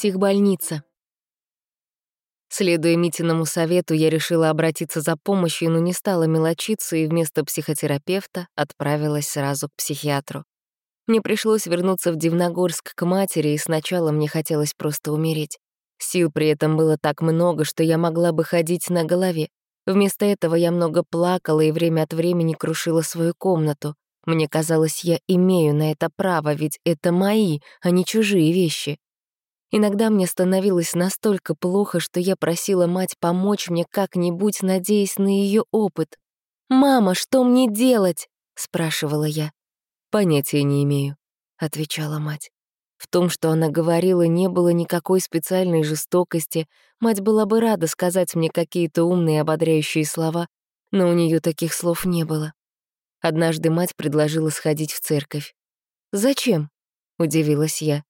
Психбольница. Следуя Митиному совету, я решила обратиться за помощью, но не стала мелочиться и вместо психотерапевта отправилась сразу к психиатру. Мне пришлось вернуться в Дивногорск к матери, и сначала мне хотелось просто умереть. Сил при этом было так много, что я могла бы ходить на голове. Вместо этого я много плакала и время от времени крушила свою комнату. Мне казалось, я имею на это право, ведь это мои, а не чужие вещи. Иногда мне становилось настолько плохо, что я просила мать помочь мне как-нибудь, надеясь на ее опыт. «Мама, что мне делать?» — спрашивала я. «Понятия не имею», — отвечала мать. В том, что она говорила, не было никакой специальной жестокости. Мать была бы рада сказать мне какие-то умные ободряющие слова, но у нее таких слов не было. Однажды мать предложила сходить в церковь. «Зачем?» — удивилась я.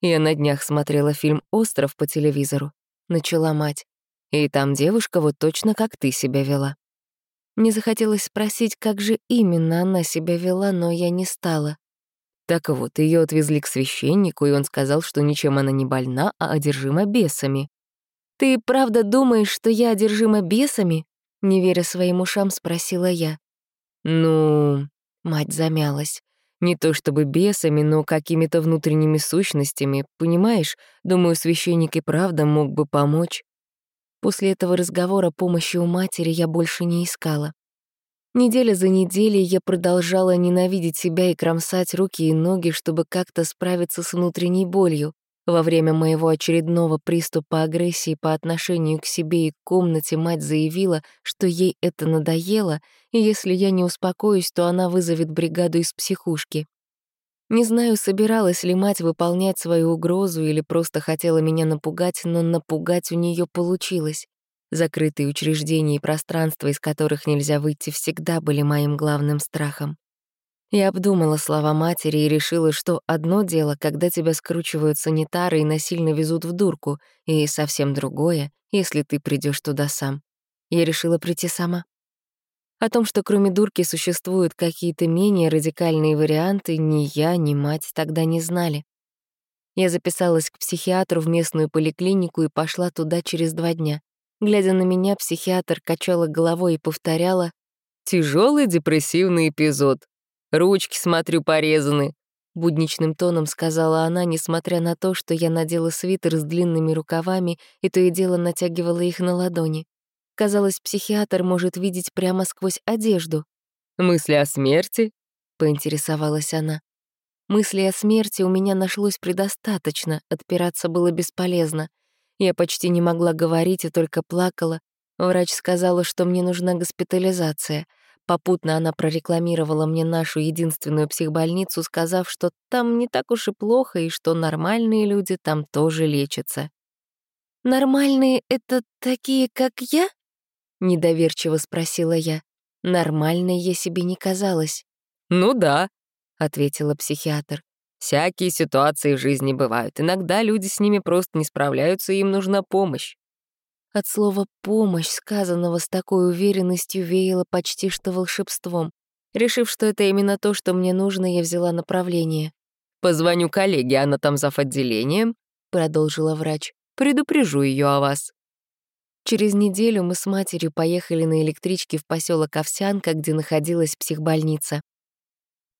Я на днях смотрела фильм «Остров» по телевизору. Начала мать. И там девушка вот точно как ты себя вела. Мне захотелось спросить, как же именно она себя вела, но я не стала. Так вот, ее отвезли к священнику, и он сказал, что ничем она не больна, а одержима бесами. «Ты правда думаешь, что я одержима бесами?» Не веря своим ушам, спросила я. «Ну...» — мать замялась. Не то чтобы бесами, но какими-то внутренними сущностями, понимаешь? Думаю, священник и правда мог бы помочь. После этого разговора помощи у матери я больше не искала. Неделя за неделей я продолжала ненавидеть себя и кромсать руки и ноги, чтобы как-то справиться с внутренней болью. Во время моего очередного приступа агрессии по отношению к себе и к комнате мать заявила, что ей это надоело, и если я не успокоюсь, то она вызовет бригаду из психушки. Не знаю, собиралась ли мать выполнять свою угрозу или просто хотела меня напугать, но напугать у нее получилось. Закрытые учреждения и пространства, из которых нельзя выйти, всегда были моим главным страхом. Я обдумала слова матери и решила, что одно дело, когда тебя скручивают санитары и насильно везут в дурку, и совсем другое, если ты придешь туда сам. Я решила прийти сама. О том, что кроме дурки существуют какие-то менее радикальные варианты, ни я, ни мать тогда не знали. Я записалась к психиатру в местную поликлинику и пошла туда через два дня. Глядя на меня, психиатр качала головой и повторяла «Тяжелый депрессивный эпизод. Ручки, смотрю, порезаны», — будничным тоном сказала она, несмотря на то, что я надела свитер с длинными рукавами и то и дело натягивала их на ладони. Казалось, психиатр может видеть прямо сквозь одежду. «Мысли о смерти?» — поинтересовалась она. Мысли о смерти у меня нашлось предостаточно, отпираться было бесполезно. Я почти не могла говорить и только плакала. Врач сказала, что мне нужна госпитализация — Попутно она прорекламировала мне нашу единственную психбольницу, сказав, что там не так уж и плохо и что нормальные люди там тоже лечатся. «Нормальные — это такие, как я?» — недоверчиво спросила я. Нормальной я себе не казалась. «Ну да», — ответила психиатр. «Всякие ситуации в жизни бывают. Иногда люди с ними просто не справляются, и им нужна помощь. От слова «помощь», сказанного с такой уверенностью, веяло почти что волшебством. Решив, что это именно то, что мне нужно, я взяла направление. «Позвоню коллеге, она там зав. отделением», — продолжила врач. «Предупрежу ее о вас». Через неделю мы с матерью поехали на электричке в поселок Овсянка, где находилась психбольница.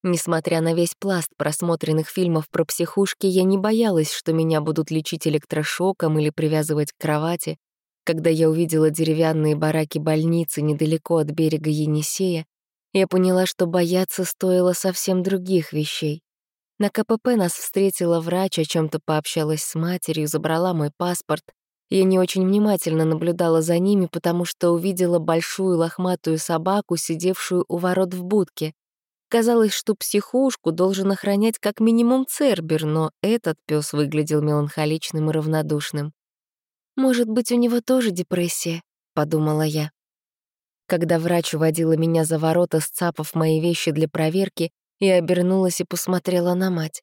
Несмотря на весь пласт просмотренных фильмов про психушки, я не боялась, что меня будут лечить электрошоком или привязывать к кровати. Когда я увидела деревянные бараки больницы недалеко от берега Енисея, я поняла, что бояться стоило совсем других вещей. На КПП нас встретила врач, о чем то пообщалась с матерью, забрала мой паспорт. Я не очень внимательно наблюдала за ними, потому что увидела большую лохматую собаку, сидевшую у ворот в будке. Казалось, что психушку должен охранять как минимум Цербер, но этот пес выглядел меланхоличным и равнодушным. «Может быть, у него тоже депрессия», — подумала я. Когда врач уводила меня за ворота, сцапав мои вещи для проверки, я обернулась и посмотрела на мать.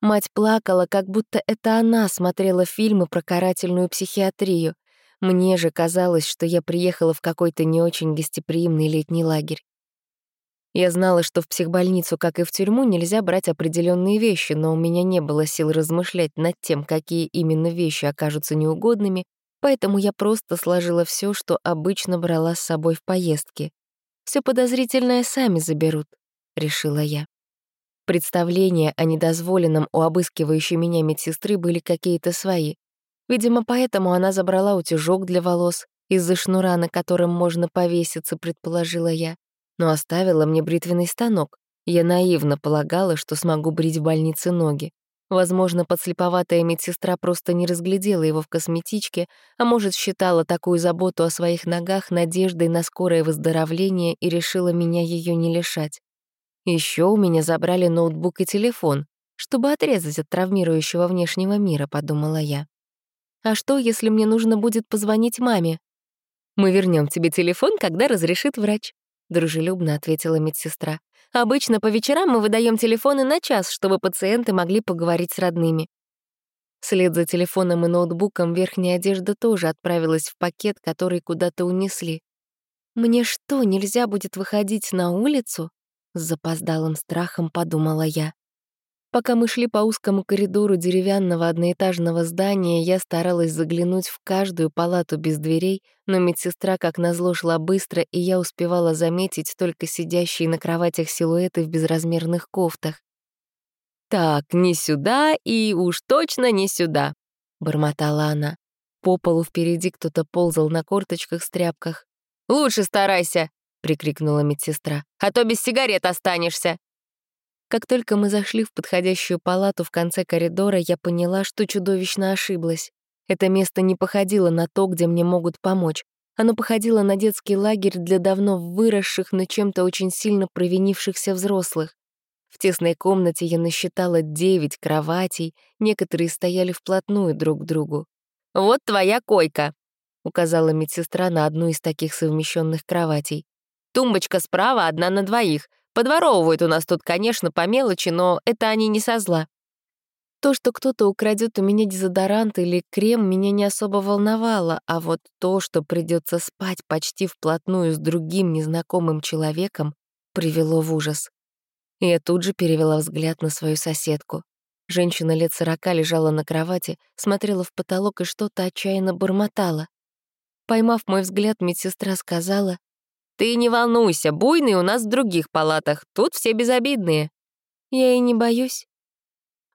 Мать плакала, как будто это она смотрела фильмы про карательную психиатрию. Мне же казалось, что я приехала в какой-то не очень гостеприимный летний лагерь. Я знала, что в психбольницу, как и в тюрьму, нельзя брать определенные вещи, но у меня не было сил размышлять над тем, какие именно вещи окажутся неугодными, поэтому я просто сложила все, что обычно брала с собой в поездки. Все подозрительное сами заберут», — решила я. Представления о недозволенном у обыскивающей меня медсестры были какие-то свои. Видимо, поэтому она забрала утюжок для волос, из-за шнура, на котором можно повеситься, предположила я, но оставила мне бритвенный станок. Я наивно полагала, что смогу брить в больнице ноги. Возможно, подслеповатая медсестра просто не разглядела его в косметичке, а может, считала такую заботу о своих ногах надеждой на скорое выздоровление и решила меня ее не лишать. Еще у меня забрали ноутбук и телефон, чтобы отрезать от травмирующего внешнего мира, подумала я. А что, если мне нужно будет позвонить маме? Мы вернем тебе телефон, когда разрешит врач, дружелюбно ответила медсестра. Обычно по вечерам мы выдаем телефоны на час, чтобы пациенты могли поговорить с родными. Вслед за телефоном и ноутбуком верхняя одежда тоже отправилась в пакет, который куда-то унесли. «Мне что, нельзя будет выходить на улицу?» С запоздалым страхом подумала я. Пока мы шли по узкому коридору деревянного одноэтажного здания, я старалась заглянуть в каждую палату без дверей, но медсестра как назло шла быстро, и я успевала заметить только сидящие на кроватях силуэты в безразмерных кофтах. «Так, не сюда и уж точно не сюда», — бормотала она. По полу впереди кто-то ползал на корточках с тряпках. «Лучше старайся!» — прикрикнула медсестра. «А то без сигарет останешься!» Как только мы зашли в подходящую палату в конце коридора, я поняла, что чудовищно ошиблась. Это место не походило на то, где мне могут помочь. Оно походило на детский лагерь для давно выросших, но чем-то очень сильно провинившихся взрослых. В тесной комнате я насчитала девять кроватей, некоторые стояли вплотную друг к другу. «Вот твоя койка», — указала медсестра на одну из таких совмещенных кроватей. «Тумбочка справа, одна на двоих. Подворовывают у нас тут, конечно, по мелочи, но это они не со зла. То, что кто-то украдет у меня дезодорант или крем, меня не особо волновало, а вот то, что придется спать почти вплотную с другим незнакомым человеком, привело в ужас. Я тут же перевела взгляд на свою соседку. Женщина лет сорока лежала на кровати, смотрела в потолок и что-то отчаянно бормотала. Поймав мой взгляд, медсестра сказала, ты не волнуйся, буйные у нас в других палатах, тут все безобидные. Я и не боюсь.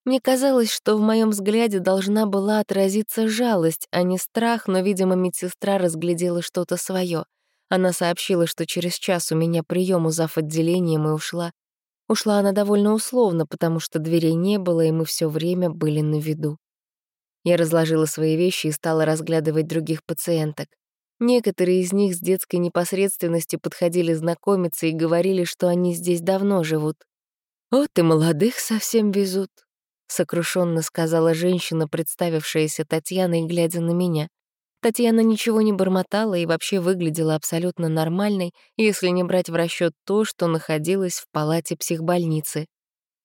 Мне казалось, что в моем взгляде должна была отразиться жалость, а не страх, но, видимо, медсестра разглядела что-то свое. Она сообщила, что через час у меня прием у зав. отделением и ушла. Ушла она довольно условно, потому что дверей не было, и мы все время были на виду. Я разложила свои вещи и стала разглядывать других пациенток. Некоторые из них с детской непосредственностью подходили знакомиться и говорили, что они здесь давно живут. «Вот и молодых совсем везут», — сокрушенно сказала женщина, представившаяся Татьяной, глядя на меня. Татьяна ничего не бормотала и вообще выглядела абсолютно нормальной, если не брать в расчет то, что находилось в палате психбольницы.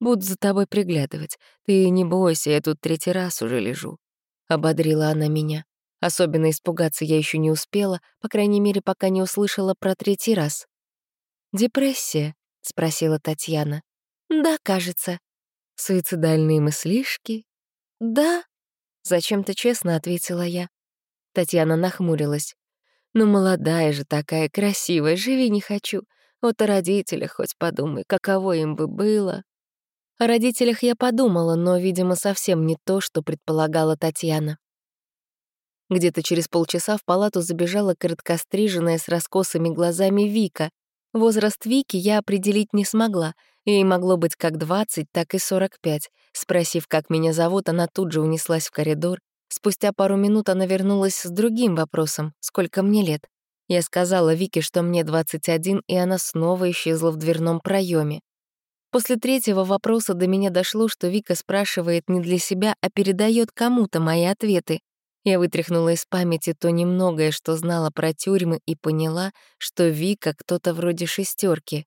«Буду за тобой приглядывать. Ты не бойся, я тут третий раз уже лежу», — ободрила она меня. Особенно испугаться я еще не успела, по крайней мере, пока не услышала про третий раз. «Депрессия?» — спросила Татьяна. «Да, кажется». «Суицидальные мыслишки?» «Да», — зачем-то честно ответила я. Татьяна нахмурилась. «Ну, молодая же такая, красивая, живи не хочу. Вот о родителях хоть подумай, каково им бы было». О родителях я подумала, но, видимо, совсем не то, что предполагала Татьяна. Где-то через полчаса в палату забежала короткостриженная с раскосыми глазами Вика. Возраст Вики я определить не смогла. Ей могло быть как 20, так и 45. Спросив, как меня зовут, она тут же унеслась в коридор. Спустя пару минут она вернулась с другим вопросом — сколько мне лет. Я сказала Вике, что мне 21, и она снова исчезла в дверном проеме. После третьего вопроса до меня дошло, что Вика спрашивает не для себя, а передает кому-то мои ответы. Я вытряхнула из памяти то немногое, что знала про тюрьмы, и поняла, что Вика кто-то вроде шестерки.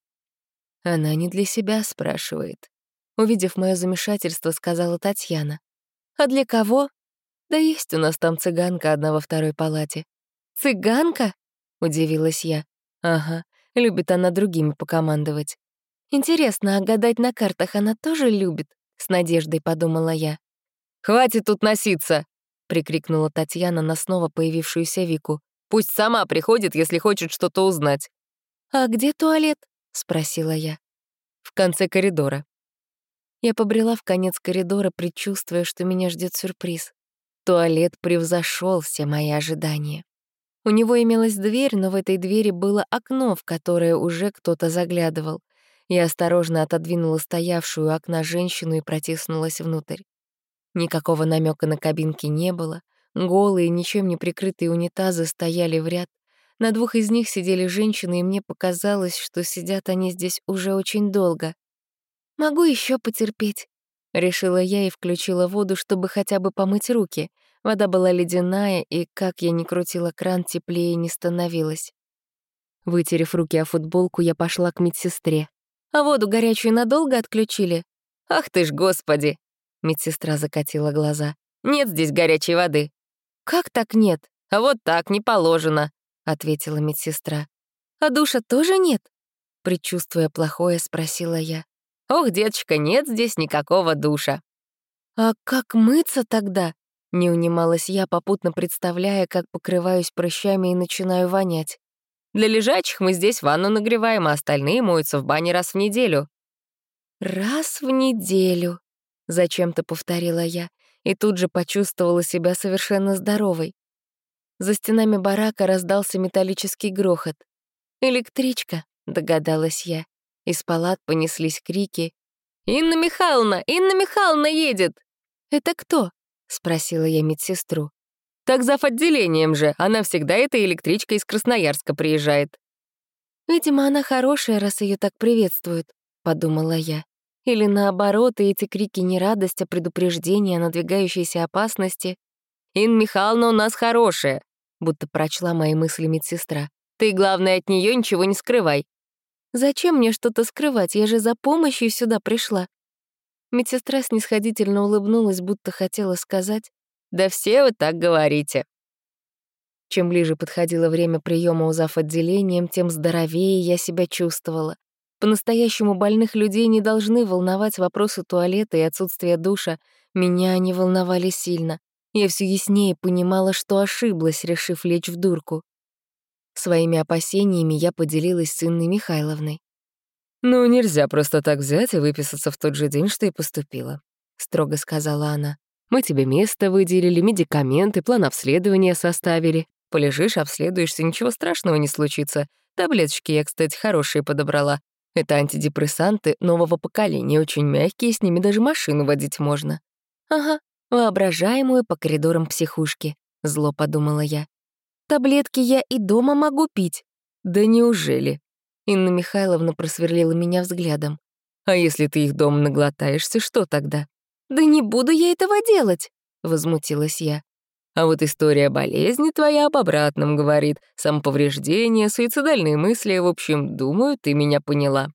Она не для себя спрашивает. Увидев мое замешательство, сказала Татьяна. «А для кого?» «Да есть у нас там цыганка одна во второй палате». «Цыганка?» — удивилась я. «Ага, любит она другими покомандовать. Интересно, а гадать на картах она тоже любит? С надеждой подумала я. «Хватит тут носиться!» — прикрикнула Татьяна на снова появившуюся Вику. «Пусть сама приходит, если хочет что-то узнать». «А где туалет?» — спросила я. «В конце коридора». Я побрела в конец коридора, предчувствуя, что меня ждет сюрприз. Туалет превзошел все мои ожидания. У него имелась дверь, но в этой двери было окно, в которое уже кто-то заглядывал. Я осторожно отодвинула стоявшую у окна женщину и протиснулась внутрь. Никакого намека на кабинки не было. Голые, ничем не прикрытые унитазы стояли в ряд. На двух из них сидели женщины, и мне показалось, что сидят они здесь уже очень долго. «Могу еще потерпеть», — решила я и включила воду, чтобы хотя бы помыть руки. Вода была ледяная, и, как я ни крутила кран, теплее не становилось. Вытерев руки о футболку, я пошла к медсестре. «А воду горячую надолго отключили?» «Ах ты ж, господи!» — медсестра закатила глаза. «Нет здесь горячей воды». «Как так нет?» «А вот так, не положено», — ответила медсестра. «А душа тоже нет?» Предчувствуя плохое, спросила я. «Ох, деточка, нет здесь никакого душа». «А как мыться тогда?» Не унималась я, попутно представляя, как покрываюсь прыщами и начинаю вонять. «Для лежачих мы здесь ванну нагреваем, а остальные моются в бане раз в неделю». «Раз в неделю», — зачем-то повторила я, и тут же почувствовала себя совершенно здоровой. За стенами барака раздался металлический грохот. «Электричка», — догадалась я. Из палат понеслись крики. «Инна Михайловна! Инна Михайловна едет!» «Это кто?» — спросила я медсестру. «Так зав. отделением же. Она всегда этой электричкой из Красноярска приезжает». «Видимо, она хорошая, раз ее так приветствуют», — подумала я. Или наоборот, и эти крики не радость, а предупреждение о надвигающейся опасности. «Инна Михайловна у нас хорошая», — будто прочла мои мысли медсестра. «Ты, главное, от нее ничего не скрывай. Зачем мне что-то скрывать? Я же за помощью сюда пришла. Медсестра снисходительно улыбнулась, будто хотела сказать, «Да все вы так говорите». Чем ближе подходило время приема у зав. отделением, тем здоровее я себя чувствовала. По-настоящему больных людей не должны волновать вопросы туалета и отсутствия душа. Меня они волновали сильно. Я все яснее понимала, что ошиблась, решив лечь в дурку. Своими опасениями я поделилась с Инной Михайловной. «Ну, нельзя просто так взять и выписаться в тот же день, что и поступила», — строго сказала она. «Мы тебе место выделили, медикаменты, план обследования составили. Полежишь, обследуешься, ничего страшного не случится. Таблеточки я, кстати, хорошие подобрала. Это антидепрессанты нового поколения, очень мягкие, с ними даже машину водить можно». «Ага, воображаемую по коридорам психушки», — зло подумала я. Таблетки я и дома могу пить». «Да неужели?» Инна Михайловна просверлила меня взглядом. «А если ты их дома наглотаешься, что тогда?» «Да не буду я этого делать», — возмутилась я. А вот история болезни твоя об обратном говорит. Самоповреждение, суицидальные мысли, в общем, думаю, ты меня поняла.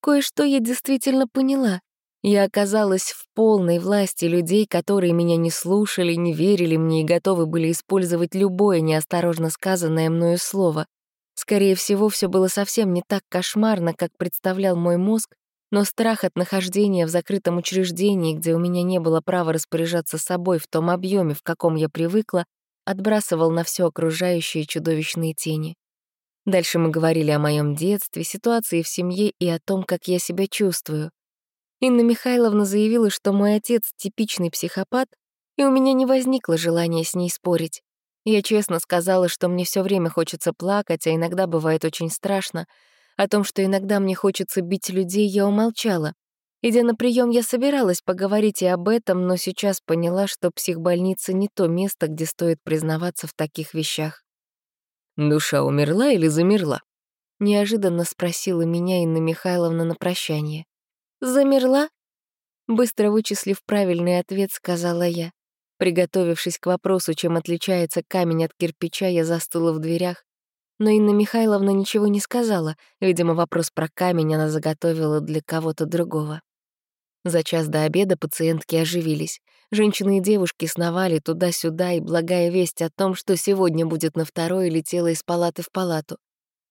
Кое-что я действительно поняла. Я оказалась в полной власти людей, которые меня не слушали, не верили мне и готовы были использовать любое неосторожно сказанное мною слово. Скорее всего, все было совсем не так кошмарно, как представлял мой мозг, но страх от нахождения в закрытом учреждении, где у меня не было права распоряжаться собой в том объеме, в каком я привыкла, отбрасывал на все окружающие чудовищные тени. Дальше мы говорили о моем детстве, ситуации в семье и о том, как я себя чувствую. Инна Михайловна заявила, что мой отец — типичный психопат, и у меня не возникло желания с ней спорить. Я честно сказала, что мне все время хочется плакать, а иногда бывает очень страшно. О том, что иногда мне хочется бить людей, я умолчала. Идя на прием, я собиралась поговорить и об этом, но сейчас поняла, что психбольница не то место, где стоит признаваться в таких вещах. «Душа умерла или замерла?» — неожиданно спросила меня Инна Михайловна на прощание. «Замерла?» Быстро вычислив правильный ответ, сказала я. Приготовившись к вопросу, чем отличается камень от кирпича, я застыла в дверях. Но Инна Михайловна ничего не сказала. Видимо, вопрос про камень она заготовила для кого-то другого. За час до обеда пациентки оживились. Женщины и девушки сновали туда-сюда, и благая весть о том, что сегодня будет на второй, летела из палаты в палату.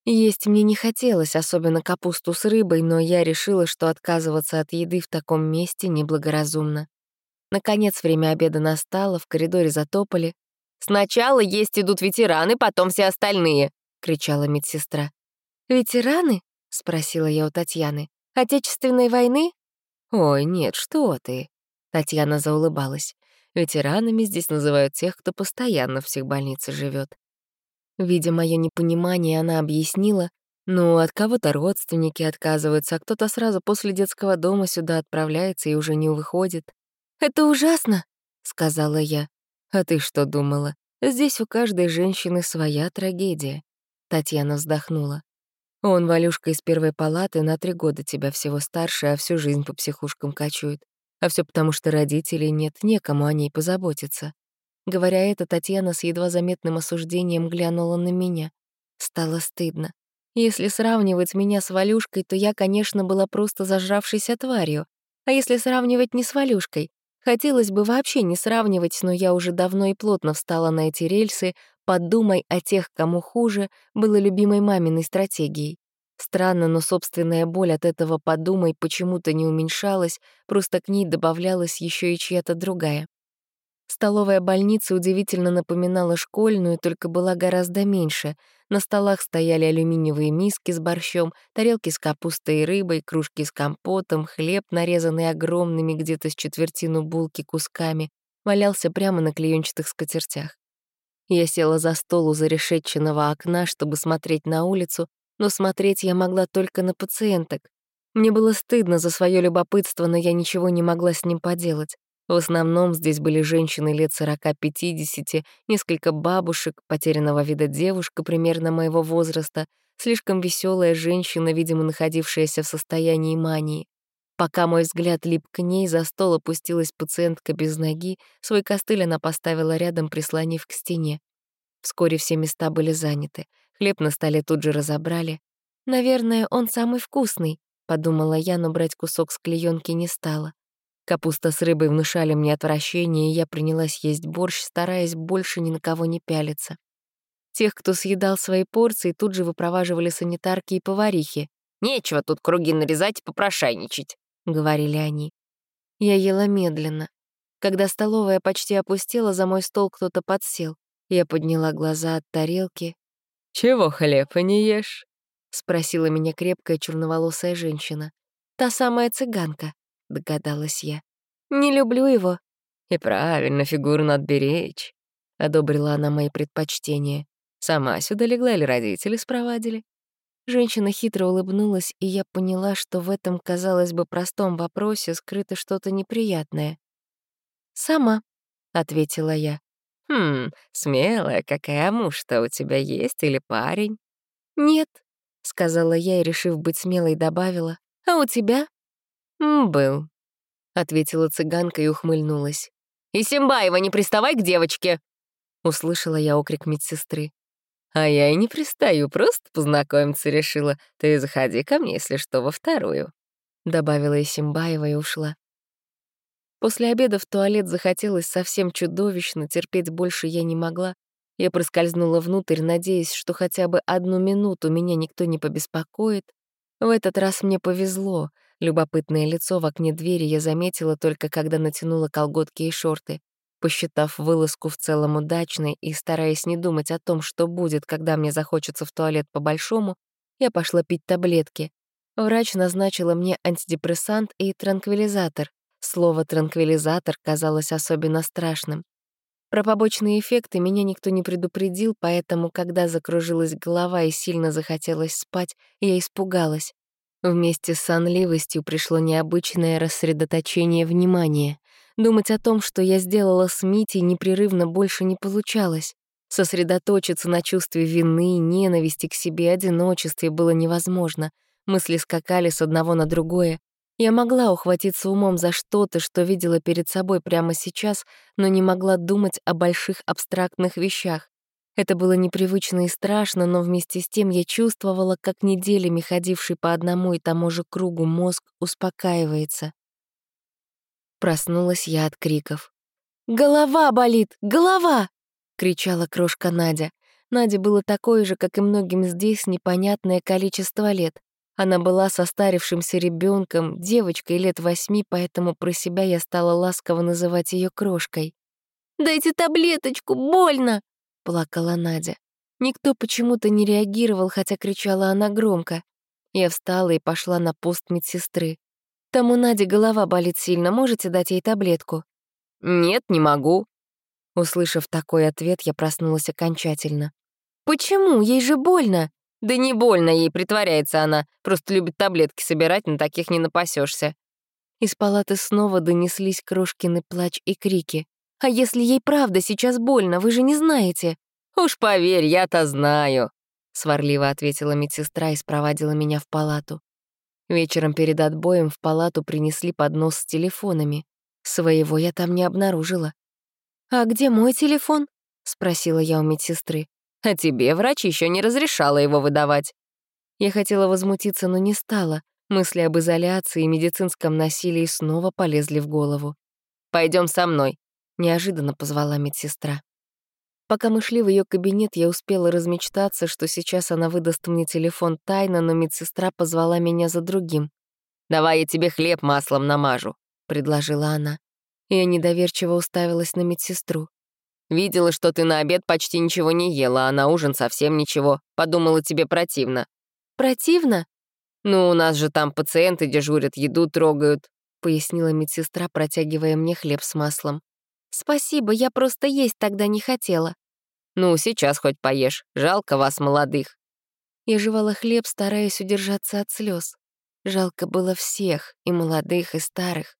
Есть мне не хотелось, особенно капусту с рыбой, но я решила, что отказываться от еды в таком месте неблагоразумно. Наконец время обеда настало, в коридоре затопали. «Сначала есть идут ветераны, потом все остальные», — кричала медсестра. «Ветераны?» — спросила я у Татьяны. «Отечественной войны?» «Ой, нет, что ты!» Татьяна заулыбалась. «Ветеранами здесь называют тех, кто постоянно в психбольнице живет. Видя мое непонимание, она объяснила, ну, от кого-то родственники отказываются, а кто-то сразу после детского дома сюда отправляется и уже не выходит. «Это ужасно», — сказала я. «А ты что думала? Здесь у каждой женщины своя трагедия». Татьяна вздохнула. Он, Валюшка, из первой палаты на три года тебя всего старше, а всю жизнь по психушкам кочует. А все потому, что родителей нет, некому о ней позаботиться. Говоря это, Татьяна с едва заметным осуждением глянула на меня. Стало стыдно. Если сравнивать меня с Валюшкой, то я, конечно, была просто зажравшейся тварью. А если сравнивать не с Валюшкой? Хотелось бы вообще не сравнивать, но я уже давно и плотно встала на эти рельсы, «подумай о тех, кому хуже» было любимой маминой стратегией. Странно, но собственная боль от этого «подумай» почему-то не уменьшалась, просто к ней добавлялась еще и чья-то другая. Столовая больницы удивительно напоминала школьную, только была гораздо меньше. На столах стояли алюминиевые миски с борщом, тарелки с капустой и рыбой, кружки с компотом, хлеб, нарезанный огромными где-то с четвертину булки кусками, валялся прямо на клеенчатых скатертях. Я села за стол у зарешетченного окна, чтобы смотреть на улицу, но смотреть я могла только на пациенток. Мне было стыдно за свое любопытство, но я ничего не могла с ним поделать. В основном здесь были женщины лет 40-50, несколько бабушек, потерянного вида девушка примерно моего возраста, слишком веселая женщина, видимо, находившаяся в состоянии мании. Пока мой взгляд лип к ней, за стол опустилась пациентка без ноги, свой костыль она поставила рядом, прислонив к стене. Вскоре все места были заняты. Хлеб на столе тут же разобрали. «Наверное, он самый вкусный», — подумала я, но брать кусок с клеёнки не стала. Капуста с рыбой внушали мне отвращение, и я принялась есть борщ, стараясь больше ни на кого не пялиться. Тех, кто съедал свои порции, тут же выпроваживали санитарки и поварихи. «Нечего тут круги нарезать и попрошайничать», — говорили они. Я ела медленно. Когда столовая почти опустела, за мой стол кто-то подсел. Я подняла глаза от тарелки. «Чего хлеба не ешь?» — спросила меня крепкая черноволосая женщина. Та самая цыганка догадалась я. «Не люблю его». «И правильно, фигуру надо беречь», — одобрила она мои предпочтения. «Сама сюда легла или родители спровадили?» Женщина хитро улыбнулась, и я поняла, что в этом, казалось бы, простом вопросе скрыто что-то неприятное. «Сама», — ответила я. «Хм, смелая какая, муж-то у тебя есть или парень?» «Нет», — сказала я и, решив быть смелой, добавила. «А у тебя?» «Был», — ответила цыганка и ухмыльнулась. «И Симбаева, не приставай к девочке!» — услышала я окрик медсестры. «А я и не пристаю, просто познакомиться решила. Ты заходи ко мне, если что, во вторую», — добавила Исимбаева и ушла. После обеда в туалет захотелось совсем чудовищно, терпеть больше я не могла. Я проскользнула внутрь, надеясь, что хотя бы одну минуту меня никто не побеспокоит. В этот раз мне повезло — Любопытное лицо в окне двери я заметила только когда натянула колготки и шорты. Посчитав вылазку в целом удачной и стараясь не думать о том, что будет, когда мне захочется в туалет по-большому, я пошла пить таблетки. Врач назначила мне антидепрессант и транквилизатор. Слово «транквилизатор» казалось особенно страшным. Про побочные эффекты меня никто не предупредил, поэтому, когда закружилась голова и сильно захотелось спать, я испугалась. Вместе с сонливостью пришло необычное рассредоточение внимания. Думать о том, что я сделала с Митей, непрерывно больше не получалось. Сосредоточиться на чувстве вины, ненависти к себе, одиночестве было невозможно. Мысли скакали с одного на другое. Я могла ухватиться умом за что-то, что видела перед собой прямо сейчас, но не могла думать о больших абстрактных вещах. Это было непривычно и страшно, но вместе с тем я чувствовала, как неделями ходивший по одному и тому же кругу мозг успокаивается. Проснулась я от криков. «Голова болит! Голова!» — кричала крошка Надя. Наде было такое же, как и многим здесь, непонятное количество лет. Она была состарившимся ребенком, девочкой лет восьми, поэтому про себя я стала ласково называть ее крошкой. «Дайте таблеточку, больно!» — плакала Надя. Никто почему-то не реагировал, хотя кричала она громко. Я встала и пошла на пост медсестры. «Там у Нади голова болит сильно, можете дать ей таблетку?» «Нет, не могу». Услышав такой ответ, я проснулась окончательно. «Почему? Ей же больно!» «Да не больно ей, притворяется она. Просто любит таблетки собирать, на таких не напасешься. Из палаты снова донеслись крошкины плач и крики. «А если ей правда сейчас больно, вы же не знаете?» «Уж поверь, я-то знаю», — сварливо ответила медсестра и спровадила меня в палату. Вечером перед отбоем в палату принесли поднос с телефонами. Своего я там не обнаружила. «А где мой телефон?» — спросила я у медсестры. «А тебе врач еще не разрешала его выдавать». Я хотела возмутиться, но не стала. Мысли об изоляции и медицинском насилии снова полезли в голову. Пойдем со мной», — неожиданно позвала медсестра. Пока мы шли в ее кабинет, я успела размечтаться, что сейчас она выдаст мне телефон тайно, но медсестра позвала меня за другим. «Давай я тебе хлеб маслом намажу», — предложила она. Я недоверчиво уставилась на медсестру. «Видела, что ты на обед почти ничего не ела, а на ужин совсем ничего. Подумала, тебе противно». «Противно?» «Ну, у нас же там пациенты дежурят, еду трогают», — пояснила медсестра, протягивая мне хлеб с маслом. «Спасибо, я просто есть тогда не хотела». «Ну, сейчас хоть поешь. Жалко вас, молодых». Я жевала хлеб, стараясь удержаться от слез. Жалко было всех, и молодых, и старых.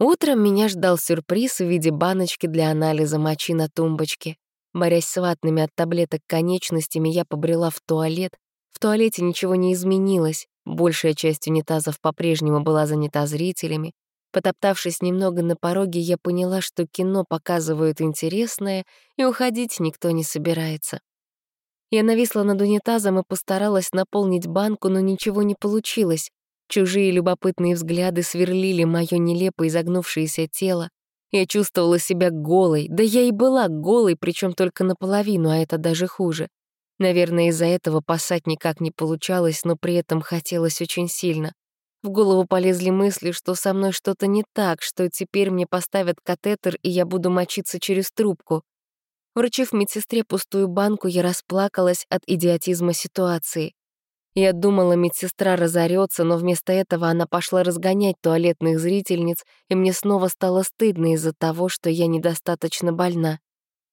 Утром меня ждал сюрприз в виде баночки для анализа мочи на тумбочке. Борясь с ватными от таблеток конечностями, я побрела в туалет. В туалете ничего не изменилось. Большая часть унитазов по-прежнему была занята зрителями. Потоптавшись немного на пороге, я поняла, что кино показывают интересное, и уходить никто не собирается. Я нависла над унитазом и постаралась наполнить банку, но ничего не получилось. Чужие любопытные взгляды сверлили моё нелепо изогнувшееся тело. Я чувствовала себя голой, да я и была голой, причем только наполовину, а это даже хуже. Наверное, из-за этого пасать никак не получалось, но при этом хотелось очень сильно. В голову полезли мысли, что со мной что-то не так, что теперь мне поставят катетер, и я буду мочиться через трубку. Вручив медсестре пустую банку, я расплакалась от идиотизма ситуации. Я думала, медсестра разорется, но вместо этого она пошла разгонять туалетных зрительниц, и мне снова стало стыдно из-за того, что я недостаточно больна.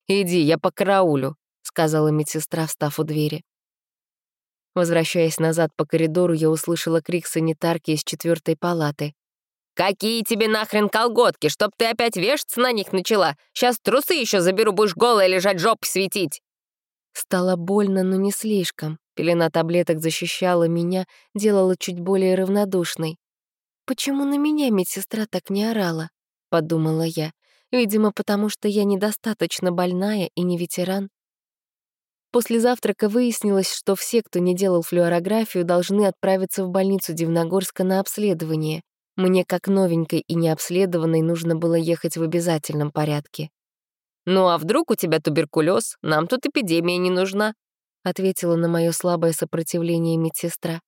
«Иди, я по караулю», — сказала медсестра, встав у двери. Возвращаясь назад по коридору, я услышала крик санитарки из четвертой палаты. «Какие тебе нахрен колготки, чтоб ты опять вешаться на них начала? Сейчас трусы еще заберу, будешь голая лежать, жопой светить!» Стало больно, но не слишком. Пелена таблеток защищала меня, делала чуть более равнодушной. «Почему на меня медсестра так не орала?» — подумала я. «Видимо, потому что я недостаточно больная и не ветеран. После завтрака выяснилось, что все, кто не делал флюорографию, должны отправиться в больницу Дивногорска на обследование. Мне, как новенькой и необследованной, нужно было ехать в обязательном порядке. «Ну а вдруг у тебя туберкулез? Нам тут эпидемия не нужна», — ответила на мое слабое сопротивление медсестра.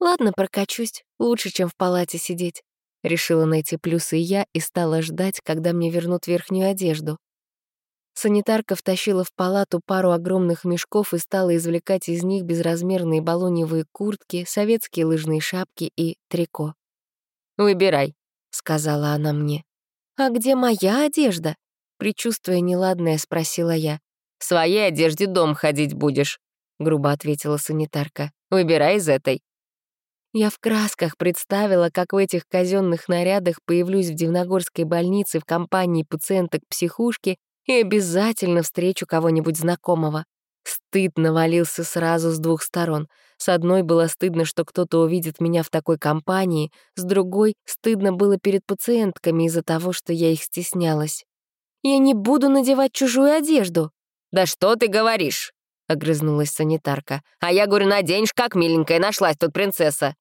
«Ладно, прокачусь. Лучше, чем в палате сидеть». Решила найти плюсы я и стала ждать, когда мне вернут верхнюю одежду. Санитарка втащила в палату пару огромных мешков и стала извлекать из них безразмерные балоневые куртки, советские лыжные шапки и трико. «Выбирай», — сказала она мне. «А где моя одежда?» Причувствуя неладное, спросила я. «В своей одежде дом ходить будешь», — грубо ответила санитарка. «Выбирай из этой». Я в красках представила, как в этих казенных нарядах появлюсь в Дивногорской больнице в компании пациенток психушки и обязательно встречу кого-нибудь знакомого. Стыд навалился сразу с двух сторон. С одной было стыдно, что кто-то увидит меня в такой компании, с другой — стыдно было перед пациентками из-за того, что я их стеснялась. «Я не буду надевать чужую одежду!» «Да что ты говоришь?» — огрызнулась санитарка. «А я говорю, наденешь, как миленькая, нашлась тут принцесса!»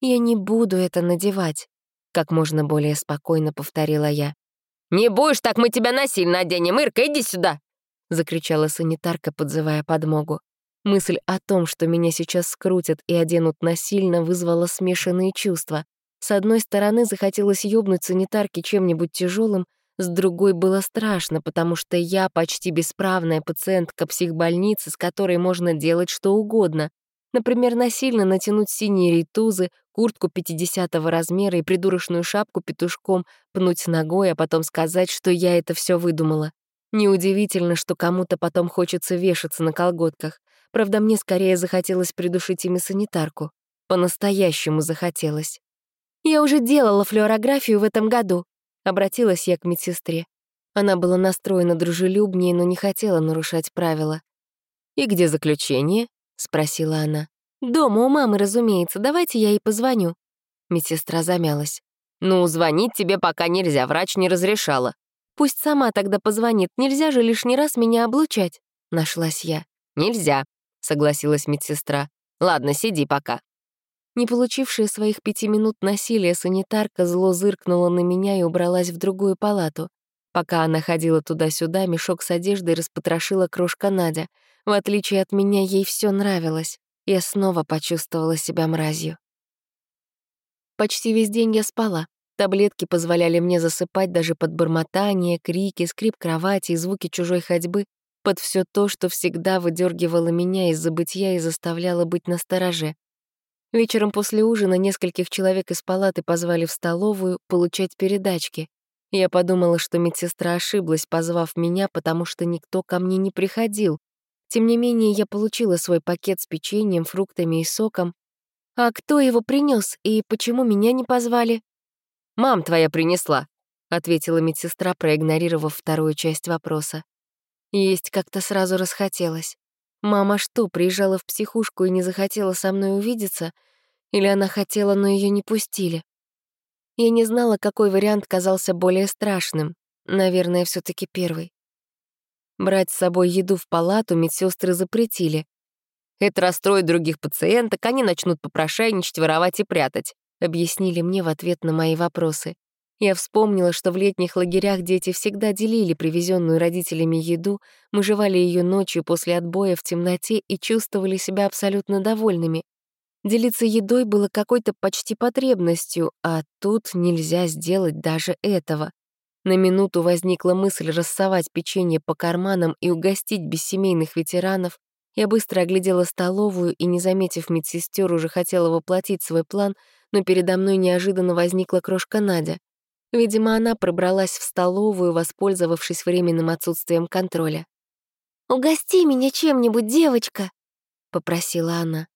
«Я не буду это надевать», — как можно более спокойно повторила я. «Не будешь, так мы тебя насильно оденем. Ирка, иди сюда!» — закричала санитарка, подзывая подмогу. Мысль о том, что меня сейчас скрутят и оденут насильно, вызвала смешанные чувства. С одной стороны, захотелось ёбнуть санитарке чем-нибудь тяжелым, с другой было страшно, потому что я почти бесправная пациентка психбольницы, с которой можно делать что угодно. Например, насильно натянуть синие рейтузы, куртку 50-го размера и придурочную шапку петушком, пнуть ногой, а потом сказать, что я это все выдумала. Неудивительно, что кому-то потом хочется вешаться на колготках. Правда, мне скорее захотелось придушить ими санитарку. По-настоящему захотелось. «Я уже делала флюорографию в этом году», — обратилась я к медсестре. Она была настроена дружелюбнее, но не хотела нарушать правила. «И где заключение?» — спросила она. «Дома у мамы, разумеется. Давайте я ей позвоню». Медсестра замялась. «Ну, звонить тебе пока нельзя, врач не разрешала». «Пусть сама тогда позвонит, нельзя же лишний раз меня облучать», — нашлась я. «Нельзя», согласилась медсестра. «Ладно, сиди пока». Не получившая своих пяти минут насилия, санитарка зло зыркнула на меня и убралась в другую палату. Пока она ходила туда-сюда, мешок с одеждой распотрошила крошка Надя. В отличие от меня, ей все нравилось. Я снова почувствовала себя мразью. Почти весь день я спала. Таблетки позволяли мне засыпать даже под бормотание, крики, скрип кровати и звуки чужой ходьбы, под все то, что всегда выдергивало меня из забытья и заставляло быть настороже. Вечером после ужина нескольких человек из палаты позвали в столовую получать передачки. Я подумала, что медсестра ошиблась, позвав меня, потому что никто ко мне не приходил. Тем не менее, я получила свой пакет с печеньем, фруктами и соком. «А кто его принес и почему меня не позвали?» «Мам твоя принесла», — ответила медсестра, проигнорировав вторую часть вопроса. Есть как-то сразу расхотелось. Мама что, приезжала в психушку и не захотела со мной увидеться? Или она хотела, но ее не пустили? Я не знала, какой вариант казался более страшным. Наверное, все таки первый. Брать с собой еду в палату медсестры запретили. Это расстроит других пациенток, они начнут попрошайничать, воровать и прятать, объяснили мне в ответ на мои вопросы. Я вспомнила, что в летних лагерях дети всегда делили привезенную родителями еду, мы жевали ее ночью после отбоя в темноте и чувствовали себя абсолютно довольными. Делиться едой было какой-то почти потребностью, а тут нельзя сделать даже этого. На минуту возникла мысль рассовать печенье по карманам и угостить бессемейных ветеранов. Я быстро оглядела столовую и, не заметив медсестер, уже хотела воплотить свой план, но передо мной неожиданно возникла крошка Надя. Видимо, она пробралась в столовую, воспользовавшись временным отсутствием контроля. «Угости меня чем-нибудь, девочка!» — попросила она.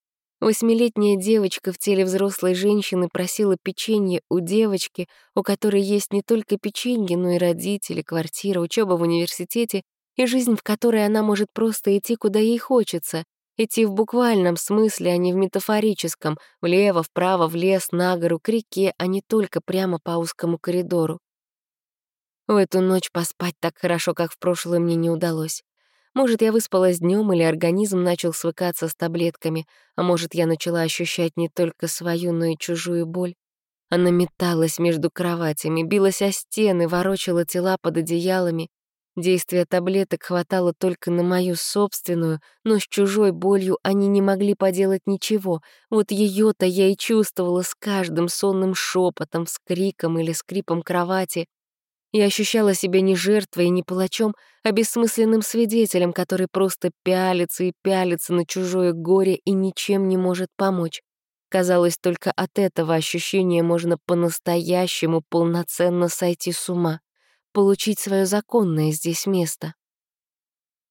Восьмилетняя девочка в теле взрослой женщины просила печенье у девочки, у которой есть не только печенье, но и родители, квартира, учеба в университете и жизнь, в которой она может просто идти, куда ей хочется, Идти в буквальном смысле, а не в метафорическом, влево, вправо, в лес, на гору, к реке, а не только прямо по узкому коридору. В эту ночь поспать так хорошо, как в прошлое, мне не удалось. Может, я выспалась днем, или организм начал свыкаться с таблетками, а может, я начала ощущать не только свою, но и чужую боль. Она металась между кроватями, билась о стены, ворочала тела под одеялами, Действия таблеток хватало только на мою собственную, но с чужой болью они не могли поделать ничего. Вот ее то я и чувствовала с каждым сонным шепотом, скриком или скрипом кровати. Я ощущала себя не жертвой и не палачом, а бессмысленным свидетелем, который просто пялится и пялится на чужое горе и ничем не может помочь. Казалось, только от этого ощущения можно по-настоящему полноценно сойти с ума получить свое законное здесь место.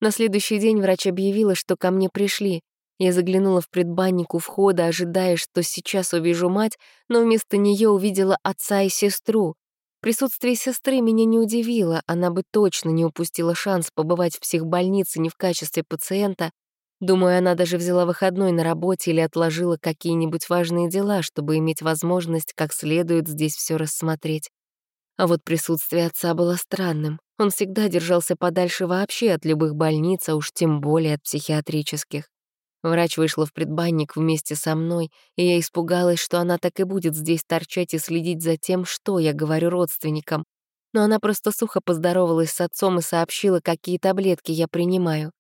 На следующий день врач объявила, что ко мне пришли. Я заглянула в предбанник у входа, ожидая, что сейчас увижу мать, но вместо нее увидела отца и сестру. Присутствие сестры меня не удивило, она бы точно не упустила шанс побывать в психбольнице не в качестве пациента. Думаю, она даже взяла выходной на работе или отложила какие-нибудь важные дела, чтобы иметь возможность как следует здесь все рассмотреть. А вот присутствие отца было странным. Он всегда держался подальше вообще от любых больниц, а уж тем более от психиатрических. Врач вышла в предбанник вместе со мной, и я испугалась, что она так и будет здесь торчать и следить за тем, что я говорю родственникам. но она просто сухо поздоровалась с отцом и сообщила, какие таблетки я принимаю.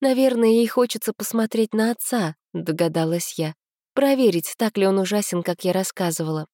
«Наверное, ей хочется посмотреть на отца», — догадалась я. «Проверить, так ли он ужасен, как я рассказывала».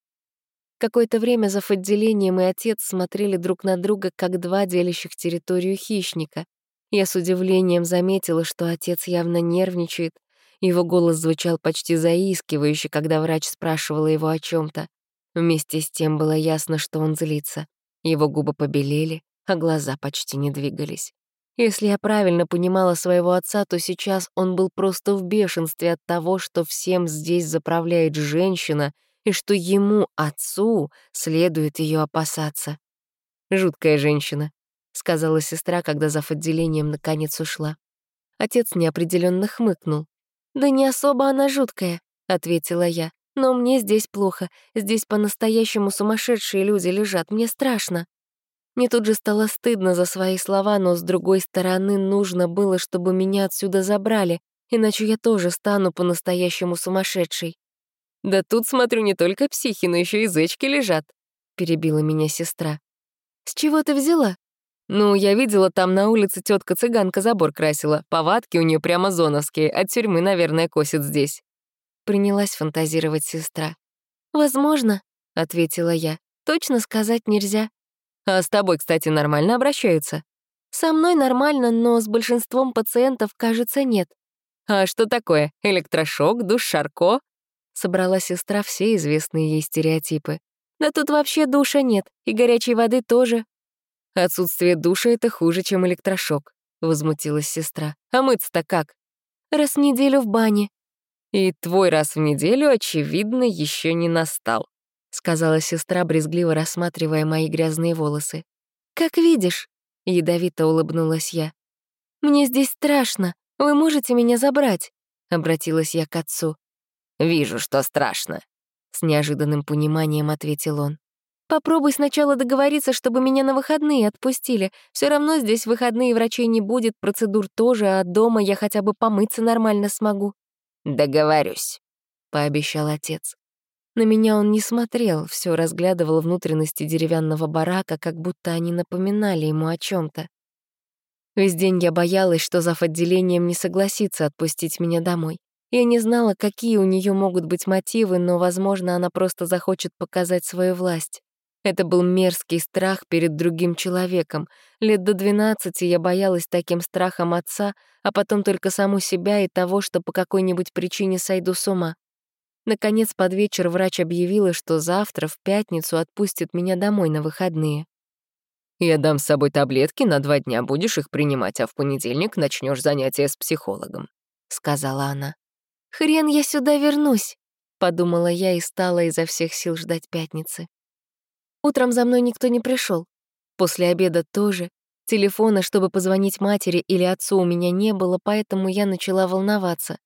Какое-то время за отделением и отец смотрели друг на друга, как два делящих территорию хищника. Я с удивлением заметила, что отец явно нервничает. Его голос звучал почти заискивающе, когда врач спрашивала его о чем то Вместе с тем было ясно, что он злится. Его губы побелели, а глаза почти не двигались. Если я правильно понимала своего отца, то сейчас он был просто в бешенстве от того, что всем здесь заправляет женщина и что ему, отцу, следует ее опасаться. «Жуткая женщина», — сказала сестра, когда зав. отделением наконец ушла. Отец неопределенно хмыкнул. «Да не особо она жуткая», — ответила я. «Но мне здесь плохо. Здесь по-настоящему сумасшедшие люди лежат. Мне страшно». Мне тут же стало стыдно за свои слова, но с другой стороны нужно было, чтобы меня отсюда забрали, иначе я тоже стану по-настоящему сумасшедшей. «Да тут, смотрю, не только психи, но еще и зечки лежат», — перебила меня сестра. «С чего ты взяла?» «Ну, я видела, там на улице тетка цыганка забор красила. Повадки у нее прямо зоновские, от тюрьмы, наверное, косит здесь». Принялась фантазировать сестра. «Возможно», — ответила я. «Точно сказать нельзя. А с тобой, кстати, нормально обращаются? Со мной нормально, но с большинством пациентов, кажется, нет. А что такое? Электрошок, душ Шарко? Собрала сестра все известные ей стереотипы. Да тут вообще душа нет, и горячей воды тоже. Отсутствие душа — это хуже, чем электрошок, возмутилась сестра. А мыться-то как? Раз в неделю в бане. И твой раз в неделю, очевидно, еще не настал. — сказала сестра, брезгливо рассматривая мои грязные волосы. «Как видишь», — ядовито улыбнулась я. «Мне здесь страшно. Вы можете меня забрать?» — обратилась я к отцу. «Вижу, что страшно», — с неожиданным пониманием ответил он. «Попробуй сначала договориться, чтобы меня на выходные отпустили. Все равно здесь выходные врачей не будет, процедур тоже, а дома я хотя бы помыться нормально смогу». «Договорюсь», — пообещал отец. На меня он не смотрел, все разглядывал внутренности деревянного барака, как будто они напоминали ему о чем то Весь день я боялась, что зав. отделением не согласится отпустить меня домой. Я не знала, какие у нее могут быть мотивы, но, возможно, она просто захочет показать свою власть. Это был мерзкий страх перед другим человеком. Лет до 12 я боялась таким страхом отца, а потом только саму себя и того, что по какой-нибудь причине сойду с ума. Наконец, под вечер врач объявила, что завтра, в пятницу, отпустит меня домой на выходные. «Я дам с собой таблетки, на два дня будешь их принимать, а в понедельник начнешь занятия с психологом», — сказала она. «Хрен я сюда вернусь», — подумала я и стала изо всех сил ждать пятницы. Утром за мной никто не пришел. После обеда тоже. Телефона, чтобы позвонить матери или отцу, у меня не было, поэтому я начала волноваться.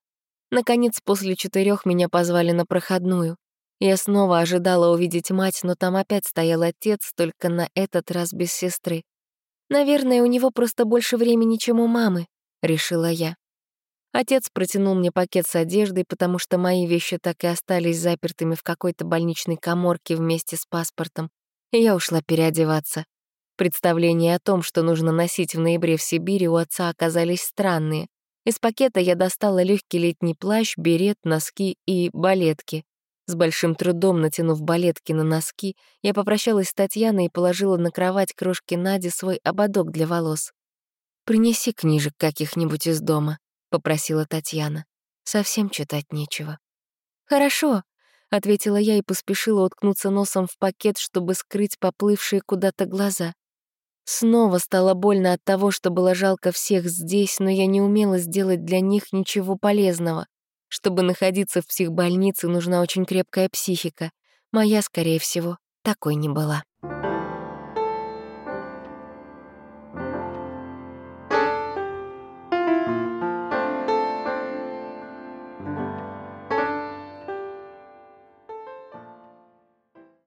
Наконец, после четырех меня позвали на проходную. Я снова ожидала увидеть мать, но там опять стоял отец, только на этот раз без сестры. «Наверное, у него просто больше времени, чем у мамы», — решила я. Отец протянул мне пакет с одеждой, потому что мои вещи так и остались запертыми в какой-то больничной коморке вместе с паспортом, я ушла переодеваться. Представления о том, что нужно носить в ноябре в Сибири, у отца оказались странные. Из пакета я достала легкий летний плащ, берет, носки и балетки. С большим трудом натянув балетки на носки, я попрощалась с Татьяной и положила на кровать крошки Нади свой ободок для волос. «Принеси книжек каких-нибудь из дома», — попросила Татьяна. «Совсем читать нечего». «Хорошо», — ответила я и поспешила уткнуться носом в пакет, чтобы скрыть поплывшие куда-то глаза. Снова стало больно от того, что было жалко всех здесь, но я не умела сделать для них ничего полезного. Чтобы находиться в психбольнице, нужна очень крепкая психика. Моя, скорее всего, такой не была.